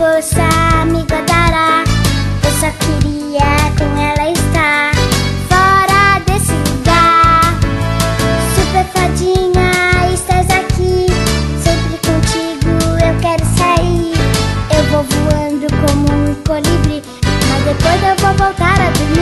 Força me dará, eu só queria com ela estar fora desse lugar. Super fadinha, estás aqui, sempre contigo eu quero sair. Eu vou voando como um colibri, mas depois eu vou voltar a dormir.